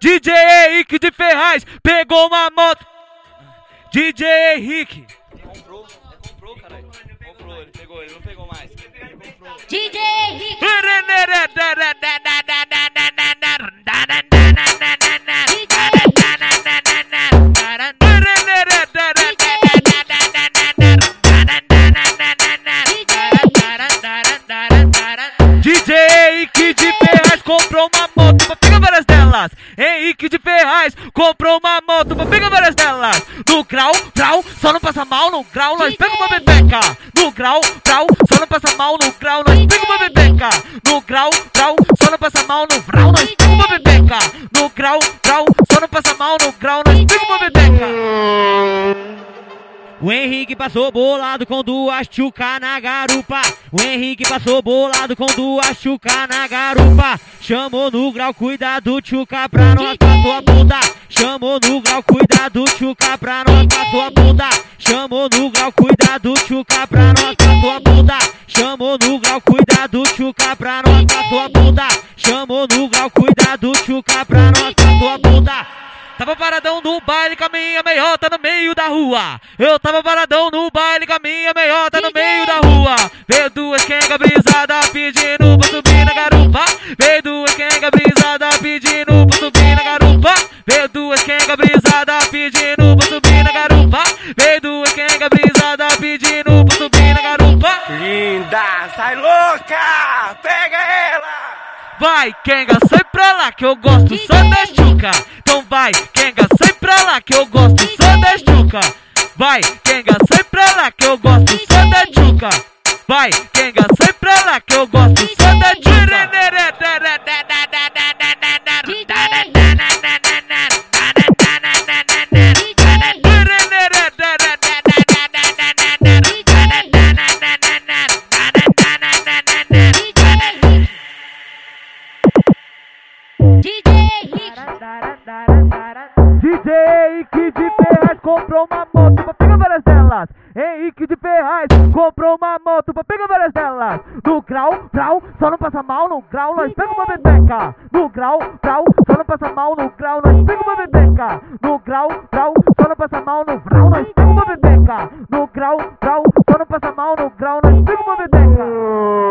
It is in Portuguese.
DJ Henrique de Ferraz pegou uma moto. DJ Henrique. Comprou, ele comprou, caralho. Comprou, ele pegou, ele não pegou mais. Delas. Henrique de Ferraz comprou uma moto pra pegar várias delas. No grau, grau, só não passa mal. No grau, nós pega uma bebeca. No grau, grau, só não passa mal. No grau, nós pega uma bebeca. No grau, grau, só não passa mal. No grau, nós pega uma bebeca. No grau, grau, só não passa mal. No grau, nós pega. O Henrique passou bolado com duas chuca na garupa. O Henrique passou bolado com duas chuca na garupa. Chamou no grau, cuidado, chuca pra raspar tua bunda. Chamou no grau, cuidado, chuca pra não raspar tua bunda. Chamou no grau, cuidado, chuca pra raspar tua bunda. Chamou no grau, cuidado, chuca pra raspar tua bunda. Chamou no grau, cuidado, chuca pra raspar tua bunda. Tava paradão no baile com a minha meiota no meio da rua. Eu tava paradão no baile com a minha meiota no meio da rua. Veio duas quenga brisada pedindo pra subir na garupa. Veio duas quenga brisada pedindo pra subir na garupa. Veio duas quenga brisada pedindo pra subir na garupa. Veio duas quenga brisada pedindo pra subir na garupa. Linda, sai louca! Pega ela! Vai, Kenga, sai pra lá que eu gosto só da chuca. Vai, Kenga, sai pra lá que eu gosto só da chuca. Vai, Kenga, sai pra lá que eu gosto só da chuca. Vai, Kenga, sai pra lá que eu gosto só da DJ Henrique. DJ Henrique de Ferraz comprou uma moto pra pegar várias delas. Henrique de Ferraz comprou uma moto pra pegar várias delas. No grau, grau, só não passa mal no grau, nós pega uma bebeca. No grau, grau, só não passa mal no grau, nós pega uma bebeca. No grau, grau, só não passa mal no grau, nós pega uma bebeca. No grau, grau, só não passa mal no grau, nós pega uma bebeca.